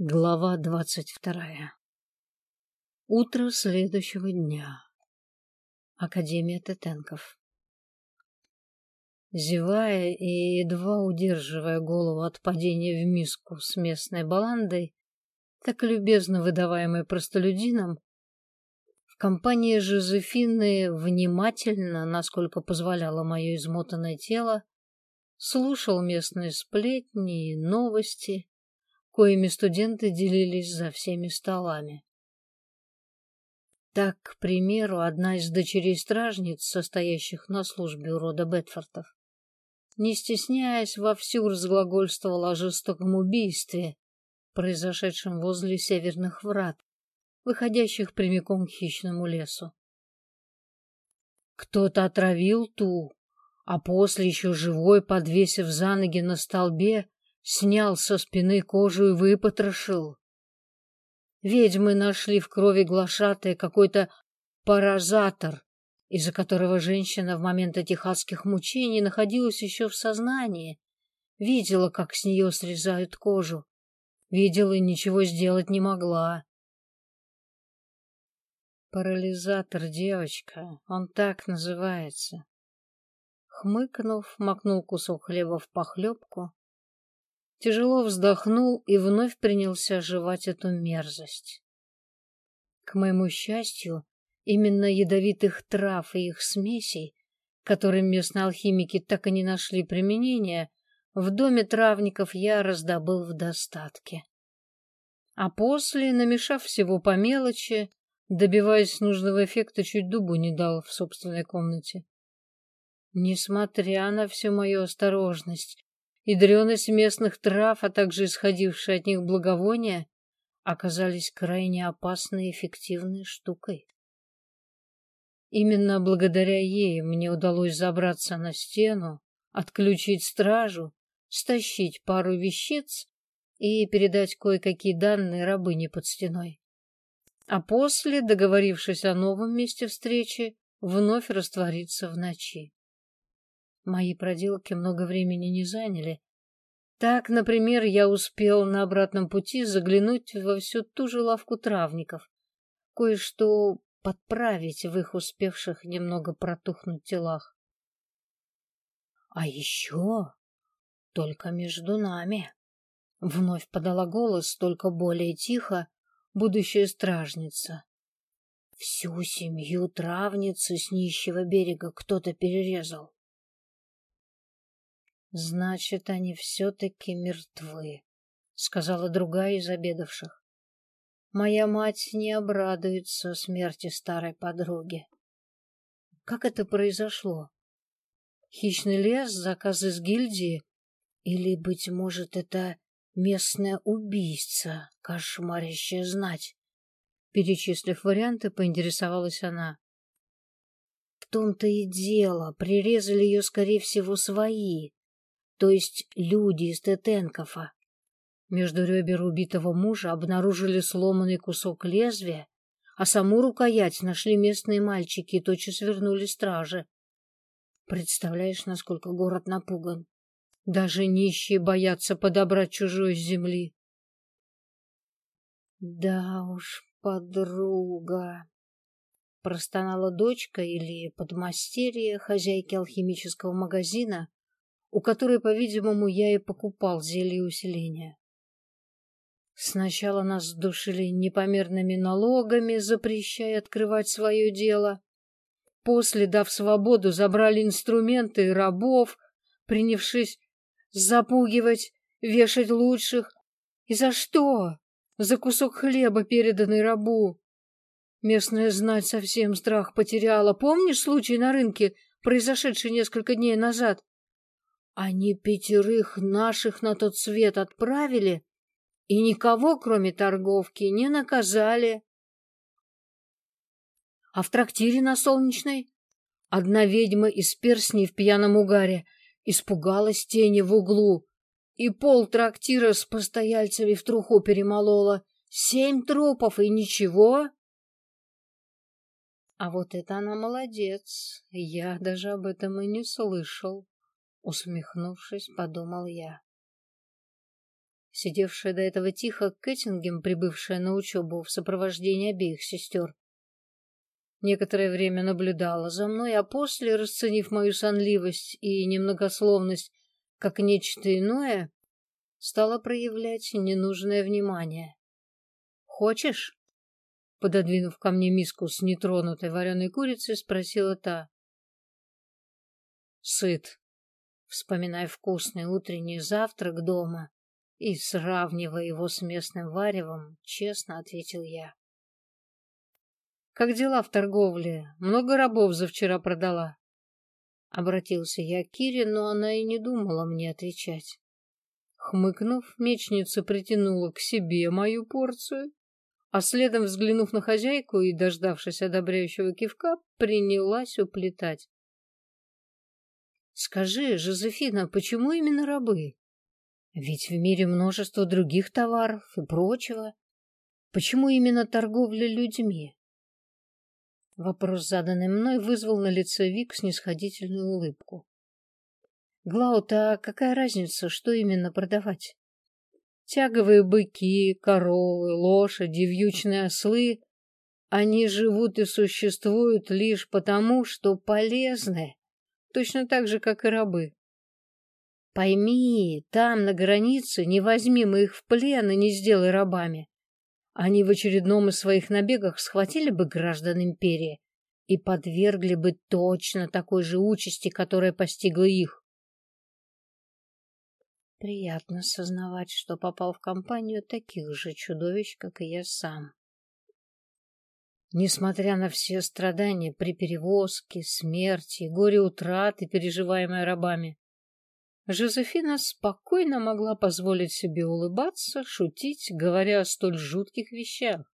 Глава двадцать вторая. Утро следующего дня. Академия Тетенков. Зевая и едва удерживая голову от падения в миску с местной баландой, так любезно выдаваемой простолюдином, в компании Жозефины внимательно, насколько позволяло мое измотанное тело, слушал местные сплетни и новости, коими студенты делились за всеми столами. Так, к примеру, одна из дочерей стражниц, состоящих на службе у рода Бетфортов, не стесняясь, вовсю разглагольствовала о жестоком убийстве, произошедшем возле северных врат, выходящих прямиком к хищному лесу. Кто-то отравил ту, а после еще живой, подвесив за ноги на столбе, снял со спины кожу и выпотрошил. Ведьмы нашли в крови глашатая какой-то паразатор, из-за которого женщина в момент этих адских мучений находилась еще в сознании, видела, как с нее срезают кожу, видела и ничего сделать не могла. Парализатор, девочка, он так называется. Хмыкнув, макнул кусок хлеба в похлебку, тяжело вздохнул и вновь принялся жевать эту мерзость. К моему счастью, именно ядовитых трав и их смесей, которым местные алхимики так и не нашли применения, в доме травников я раздобыл в достатке. А после, намешав всего по мелочи, добиваясь нужного эффекта, чуть дубу не дал в собственной комнате. Несмотря на всю мою осторожность, и дрёность местных трав, а также исходившие от них благовония, оказались крайне опасной и эффективной штукой. Именно благодаря ей мне удалось забраться на стену, отключить стражу, стащить пару вещиц и передать кое-какие данные рабыне под стеной. А после, договорившись о новом месте встречи, вновь раствориться в ночи. Мои проделки много времени не заняли. Так, например, я успел на обратном пути заглянуть во всю ту же лавку травников, кое-что подправить в их успевших немного протухнуть телах. А еще только между нами. Вновь подала голос, только более тихо, будущая стражница. Всю семью травницы с нищего берега кто-то перерезал. Значит, они все-таки мертвы, сказала другая из обедавших. Моя мать не обрадуется смерти старой подруги. Как это произошло? Хищный лес, заказ из гильдии? Или, быть может, это местная убийца, кошмарящая знать? Перечислив варианты, поинтересовалась она. В том-то и дело, прирезали ее, скорее всего, свои то есть люди из Тетенкова. Между ребер убитого мужа обнаружили сломанный кусок лезвия, а саму рукоять нашли местные мальчики и тотчас вернули стражи. Представляешь, насколько город напуган? Даже нищие боятся подобрать чужое с земли. Да уж, подруга, простонала дочка или подмастерье хозяйки алхимического магазина, у которой, по-видимому, я и покупал зелье усиления. Сначала нас душили непомерными налогами, запрещая открывать свое дело. После, дав свободу, забрали инструменты и рабов, принявшись запугивать, вешать лучших. И за что? За кусок хлеба, переданный рабу. Местная знать совсем страх потеряла. Помнишь случай на рынке, произошедший несколько дней назад? Они пятерых наших на тот свет отправили и никого, кроме торговки, не наказали. А в трактире на Солнечной одна ведьма из перстней в пьяном угаре испугалась тени в углу и пол трактира с постояльцами в труху перемолола. Семь трупов и ничего. А вот это она молодец. Я даже об этом и не слышал. Усмехнувшись, подумал я. сидевшая до этого тихо Кэттингем, прибывшая на учебу в сопровождении обеих сестер. Некоторое время наблюдала за мной, а после, расценив мою сонливость и немногословность как нечто иное, стала проявлять ненужное внимание. «Хочешь?» Пододвинув ко мне миску с нетронутой вареной курицей, спросила та. «Сыт», вспоминая вкусный утренний завтрак дома и сравнивая его с местным варевом, честно ответил я. «Как дела в торговле? Много рабов за вчера продала?» Обратился я к Кире, но она и не думала мне отвечать. Хмыкнув, мечница притянула к себе мою порцию, а следом, взглянув на хозяйку и дождавшись одобряющего кивка, принялась уплетать. «Скажи, Жозефина, почему именно рабы? Ведь в мире множество других товаров и прочего. Почему именно торговля людьми?» Вопрос, заданный мной, вызвал на лице Вик снисходительную улыбку. Глаут, а какая разница, что именно продавать? Тяговые быки, коровы, лошади, вьючные ослы — они живут и существуют лишь потому, что полезны, точно так же, как и рабы. Пойми, там, на границе, не возьми мы их в плен и не сделай рабами. Они в очередном из своих набегах схватили бы граждан империи и подвергли бы точно такой же участи, которая постигла их. Приятно сознавать, что попал в компанию таких же чудовищ, как и я сам. Несмотря на все страдания при перевозке, смерти, горе утраты, переживаемые рабами, Жозефина спокойно могла позволить себе улыбаться, шутить, говоря о столь жутких вещах.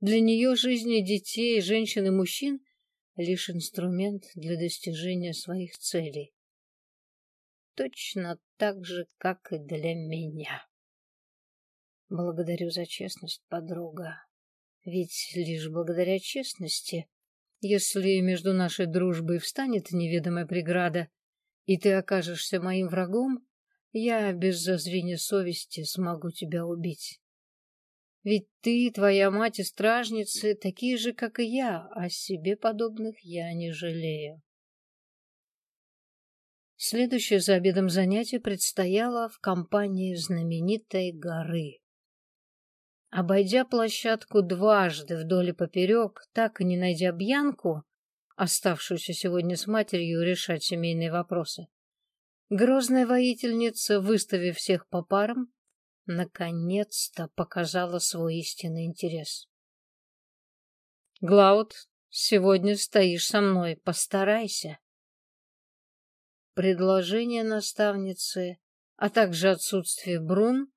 Для нее жизни детей, женщин и мужчин — лишь инструмент для достижения своих целей. Точно так же, как и для меня. Благодарю за честность, подруга. Ведь лишь благодаря честности, если между нашей дружбой встанет неведомая преграда, и ты окажешься моим врагом, я без зазрения совести смогу тебя убить. Ведь ты, твоя мать и стражницы такие же, как и я, а себе подобных я не жалею. Следующее за обедом занятие предстояло в компании знаменитой горы. Обойдя площадку дважды вдоль и поперек, так и не найдя Бьянку, оставшуюся сегодня с матерью решать семейные вопросы. Грозная воительница, выставив всех по парам, наконец-то показала свой истинный интерес. «Глауд, сегодня стоишь со мной, постарайся». Предложение наставницы, а также отсутствие Брун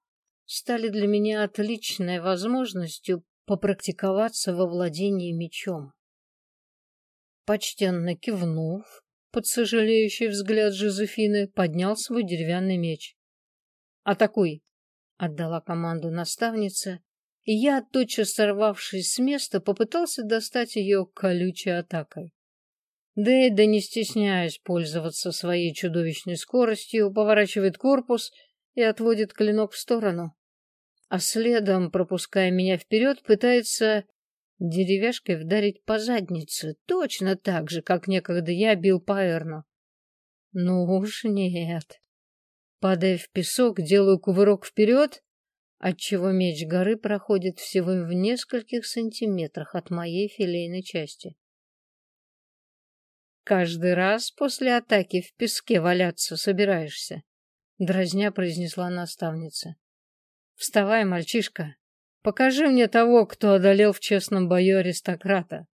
стали для меня отличной возможностью попрактиковаться во владении мечом. Почтенно кивнув, под сожалеющий взгляд Жозефины поднял свой деревянный меч. «Атакуй!» — отдала команду наставница, и я, тотчас сорвавшись с места, попытался достать ее колючей атакой. Дэйда, не стесняясь пользоваться своей чудовищной скоростью, поворачивает корпус и отводит клинок в сторону. А следом, пропуская меня вперед, пытается деревяшкой вдарить по заднице, точно так же, как некогда я бил по Эрну. Ну уж нет. Падая в песок, делаю кувырок вперед, отчего меч горы проходит всего в нескольких сантиметрах от моей филейной части. Каждый раз после атаки в песке валяться собираешься, дразня произнесла наставница. Вставай, мальчишка, Покажи мне того, кто одолел в честном бою аристократа.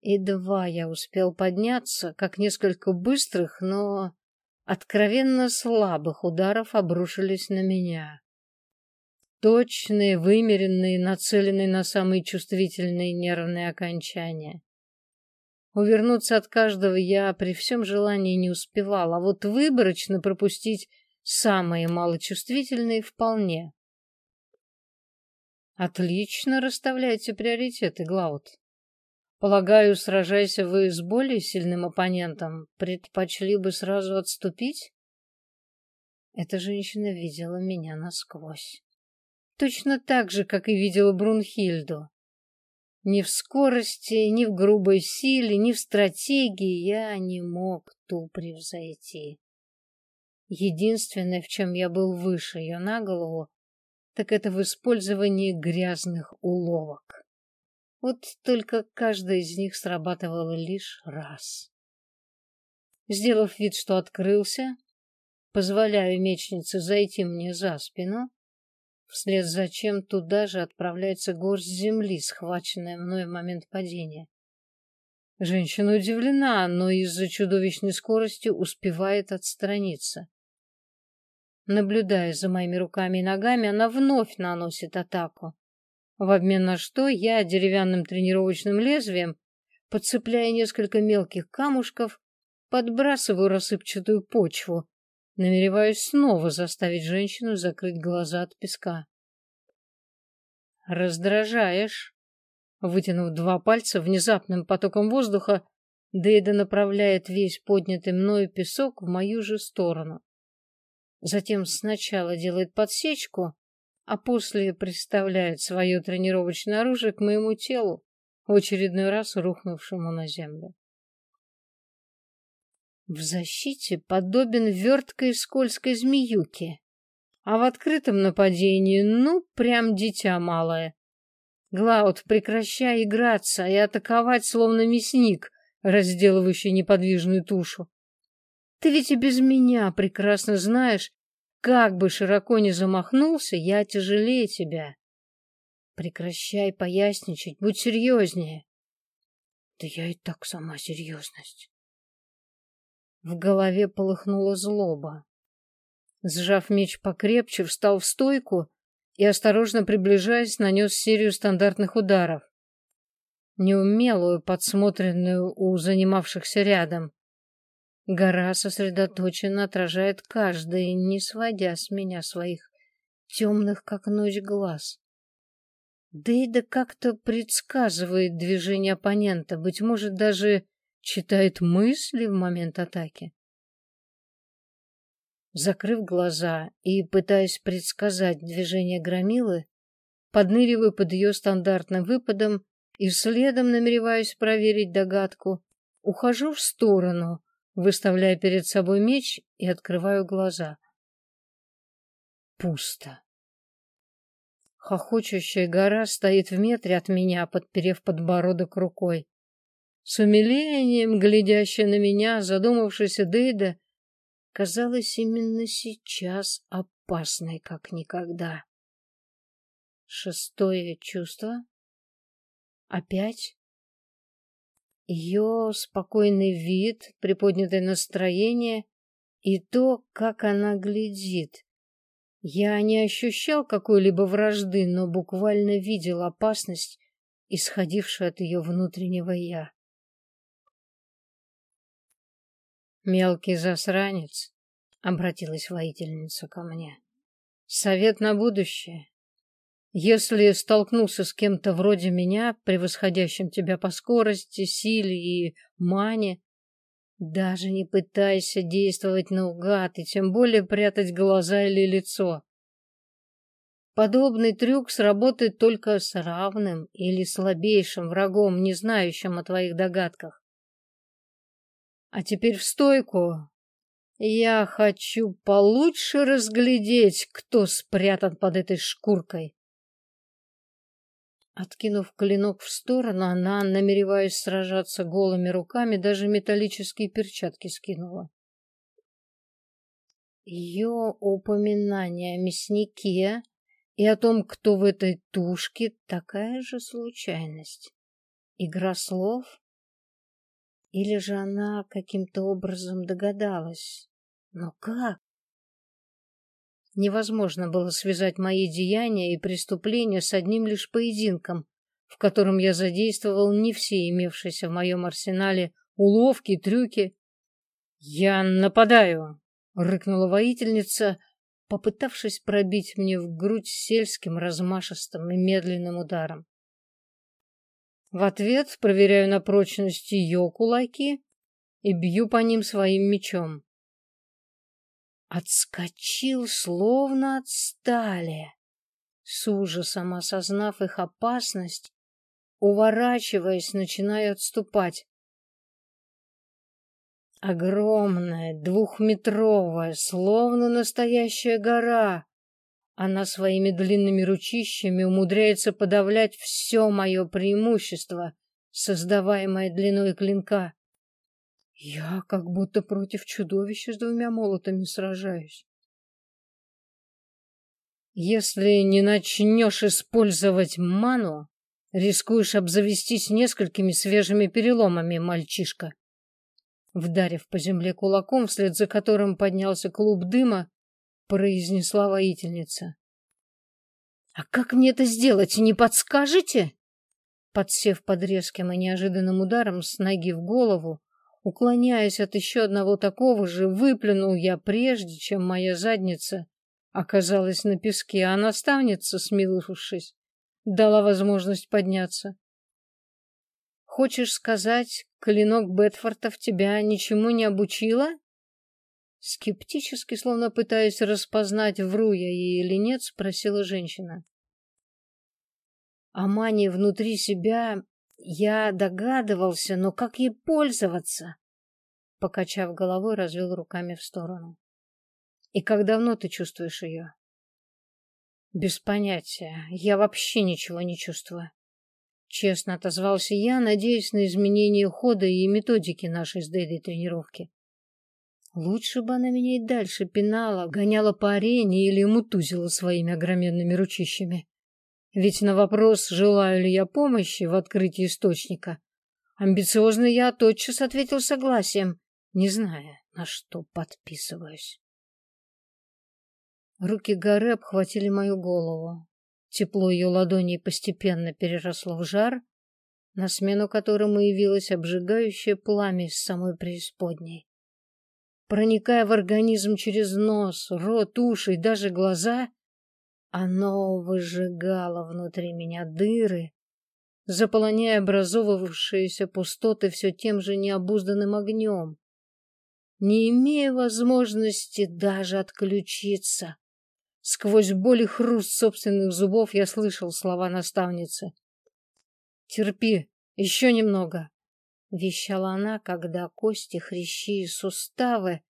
Едва я успел подняться, как несколько быстрых, но откровенно слабых ударов обрушились на меня. Точные, вымеренные, нацеленные на самые чувствительные нервные окончания. Увернуться от каждого я при всем желании не успевал, а вот выборочно пропустить самые малочувствительные вполне. Отлично расставляете приоритеты, Глаут. Полагаю, сражаясь вы с более сильным оппонентом, предпочли бы сразу отступить? Эта женщина видела меня насквозь. Точно так же, как и видела Брунхильду. Ни в скорости, ни в грубой силе, ни в стратегии я не мог ту превзойти. Единственное, в чем я был выше ее на голову, так это в использовании грязных уловок. Вот только каждая из них срабатывала лишь раз. Сделав вид, что открылся, позволяю мечнице зайти мне за спину, вслед за чем туда же отправляется горсть земли, схваченная мной в момент падения. Женщина удивлена, но из-за чудовищной скорости успевает отстраниться. Наблюдая за моими руками и ногами, она вновь наносит атаку. В обмен на что я деревянным тренировочным лезвием, подцепляя несколько мелких камушков, подбрасываю рассыпчатую почву, намереваюсь снова заставить женщину закрыть глаза от песка. «Раздражаешь!» Вытянув два пальца внезапным потоком воздуха, Дейда направляет весь поднятый мною песок в мою же сторону. Затем сначала делает подсечку, а после приставляет свое тренировочное оружие к моему телу, в очередной раз рухнувшему на землю. В защите подобен верткой скользкой змеюке, а в открытом нападении, ну, прям дитя малое. Глауд, прекращай играться и атаковать, словно мясник, разделывающий неподвижную тушу. Ты ведь и без меня прекрасно знаешь, как бы широко ни замахнулся, я тяжелее тебя. Прекращай поясничать, будь серьезнее. Да я и так сама серьезность. В голове полыхнула злоба. Сжав меч покрепче, встал в стойку и, осторожно приближаясь, нанес серию стандартных ударов. Неумелую, подсмотренную у занимавшихся рядом. Гора сосредоточенно отражает каждый, не сводя с меня своих темных, как ночь, глаз. Да и да как-то предсказывает движение оппонента, быть может, даже читает мысли в момент атаки. Закрыв глаза и пытаясь предсказать движение громилы, подныриваю под ее стандартным выпадом и следом намереваюсь проверить догадку, ухожу в сторону, выставляя перед собой меч и открываю глаза. Пусто. Хохочущая гора стоит в метре от меня, подперев подбородок рукой. С умилением, глядящая на меня, задумавшаяся Дейда, казалось именно сейчас опасной, как никогда. Шестое чувство. Опять ее спокойный вид, приподнятое настроение и то, как она глядит. Я не ощущал какой-либо вражды, но буквально видел опасность, исходившую от ее внутреннего «я». «Мелкий засранец», — обратилась воительница ко мне. «Совет на будущее. Если столкнулся с кем-то вроде меня, превосходящим тебя по скорости, силе и мане, даже не пытайся действовать наугад и тем более прятать глаза или лицо. Подобный трюк сработает только с равным или слабейшим врагом, не знающим о твоих догадках. А теперь в стойку. Я хочу получше разглядеть, кто спрятан под этой шкуркой. Откинув клинок в сторону, она, намереваясь сражаться голыми руками, даже металлические перчатки скинула. Ее упоминание о мяснике и о том, кто в этой тушке, такая же случайность. Игра слов? Или же она каким-то образом догадалась? Но как? Невозможно было связать мои деяния и преступления с одним лишь поединком, в котором я задействовал не все имевшиеся в моем арсенале уловки, трюки. «Я нападаю!» — рыкнула воительница, попытавшись пробить мне в грудь сельским размашистым и медленным ударом. В ответ проверяю на прочность ее кулаки и бью по ним своим мечом. Отскочил, словно от стали. С ужасом осознав их опасность, уворачиваясь, начинаю отступать. Огромная, двухметровая, словно настоящая гора. Она своими длинными ручищами умудряется подавлять все мое преимущество, создаваемое длиной клинка. Я как будто против чудовища с двумя молотами сражаюсь. Если не начнешь использовать ману, рискуешь обзавестись несколькими свежими переломами, мальчишка. Вдарив по земле кулаком, вслед за которым поднялся клуб дыма, произнесла воительница. А как мне это сделать, не подскажете? Подсев под резким и неожиданным ударом с ноги в голову, уклоняясь от еще одного такого же, выплюнул я прежде, чем моя задница оказалась на песке, а наставница, смилувшись, дала возможность подняться. Хочешь сказать, клинок Бетфортов тебя ничему не обучила? Скептически, словно пытаясь распознать, вру я ей или нет, спросила женщина. О мане внутри себя я догадывался, но как ей пользоваться? Покачав головой, развел руками в сторону. И как давно ты чувствуешь ее? Без понятия. Я вообще ничего не чувствую. Честно отозвался я, надеясь на изменение хода и методики нашей с Дэйдой тренировки. Лучше бы она меня и дальше пинала, гоняла по арене или мутузила своими огроменными ручищами. Ведь на вопрос, желаю ли я помощи в открытии источника, амбициозно я тотчас ответил согласием, не зная, на что подписываюсь. Руки горы обхватили мою голову. Тепло ее ладоней постепенно переросло в жар, на смену которому явилось обжигающее пламя из самой преисподней проникая в организм через нос, рот, уши и даже глаза, оно выжигало внутри меня дыры, заполоняя образовывавшиеся пустоты все тем же необузданным огнем, не имея возможности даже отключиться. Сквозь боль и хруст собственных зубов я слышал слова наставницы. «Терпи, еще немного вещала она, когда кости, хрящи и суставы,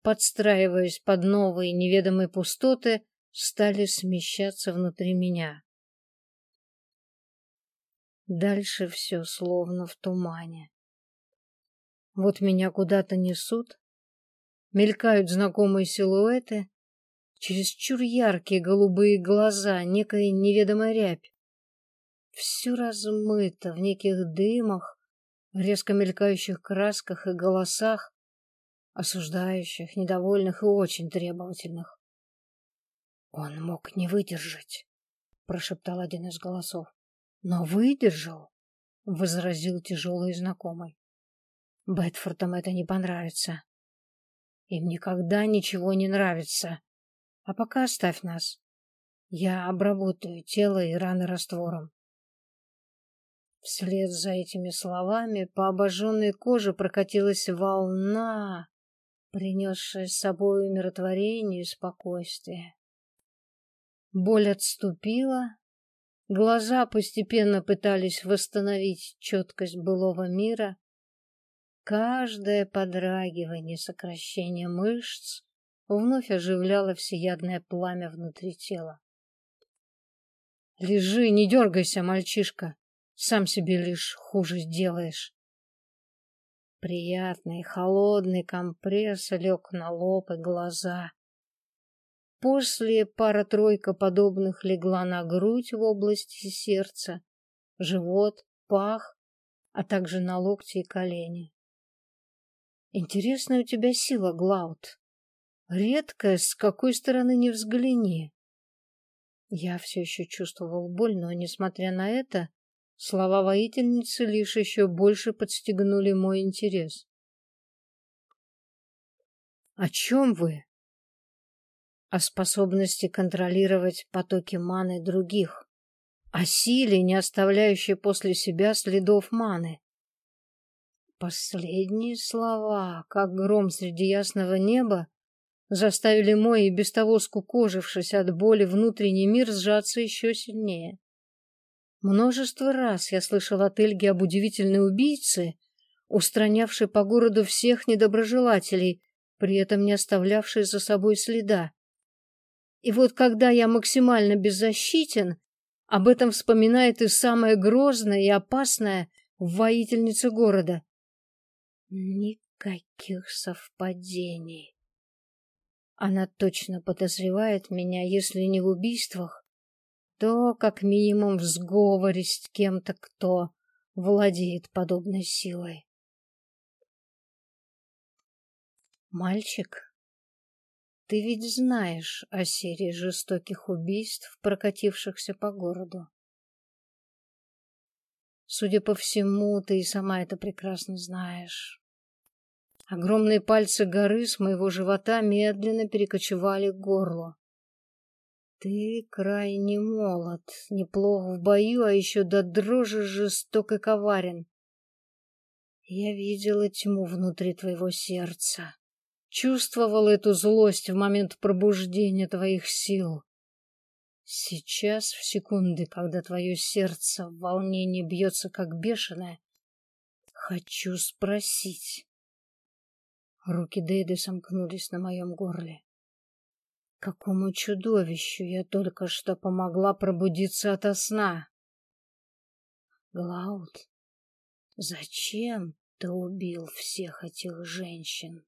подстраиваясь под новые неведомые пустоты, стали смещаться внутри меня. Дальше все словно в тумане. Вот меня куда-то несут, мелькают знакомые силуэты, чересчур яркие голубые глаза, некая неведомая рябь. Все размыто в неких дымах, резко мелькающих красках и голосах, осуждающих, недовольных и очень требовательных. Он мог не выдержать, прошептал один из голосов. Но выдержал, возразил тяжелый знакомый. Бетфордам это не понравится. Им никогда ничего не нравится. А пока оставь нас. Я обработаю тело и раны раствором. Вслед за этими словами по обожженной коже прокатилась волна, принесшая с собой умиротворение и спокойствие. Боль отступила, глаза постепенно пытались восстановить четкость былого мира. Каждое подрагивание, сокращение мышц вновь оживляло всеядное пламя внутри тела. «Лежи, не дергайся, мальчишка!» Сам себе лишь хуже сделаешь. Приятный холодный компресс лег на лоб и глаза. После пара-тройка подобных легла на грудь в области сердца, живот, пах, а также на локти и колени. Интересная у тебя сила, Глаут. Редкая, с какой стороны не взгляни. Я все еще чувствовал боль, но, несмотря на это, Слова воительницы лишь еще больше подстегнули мой интерес. О чем вы? О способности контролировать потоки маны других, о силе, не оставляющей после себя следов маны. Последние слова, как гром среди ясного неба, заставили мой и без того скукожившись от боли внутренний мир сжаться еще сильнее. Множество раз я слышал от Эльги об удивительной убийце, устранявшей по городу всех недоброжелателей, при этом не оставлявшей за собой следа. И вот когда я максимально беззащитен, об этом вспоминает и самая грозная и опасная воительница города. Никаких совпадений. Она точно подозревает меня, если не в убийствах, то как минимум в сговоре с кем-то, кто владеет подобной силой. Мальчик, ты ведь знаешь о серии жестоких убийств, прокатившихся по городу. Судя по всему, ты и сама это прекрасно знаешь. Огромные пальцы горы с моего живота медленно перекочевали к горлу. Ты крайне молод, неплох в бою, а еще до дрожи жесток и коварен. Я видела тьму внутри твоего сердца, чувствовал эту злость в момент пробуждения твоих сил. Сейчас, в секунды, когда твое сердце в волнении бьется как бешеное, хочу спросить, Руки Дейды сомкнулись на моем горле. Какому чудовищу я только что помогла пробудиться ото сна? Глауд, зачем ты убил всех этих женщин?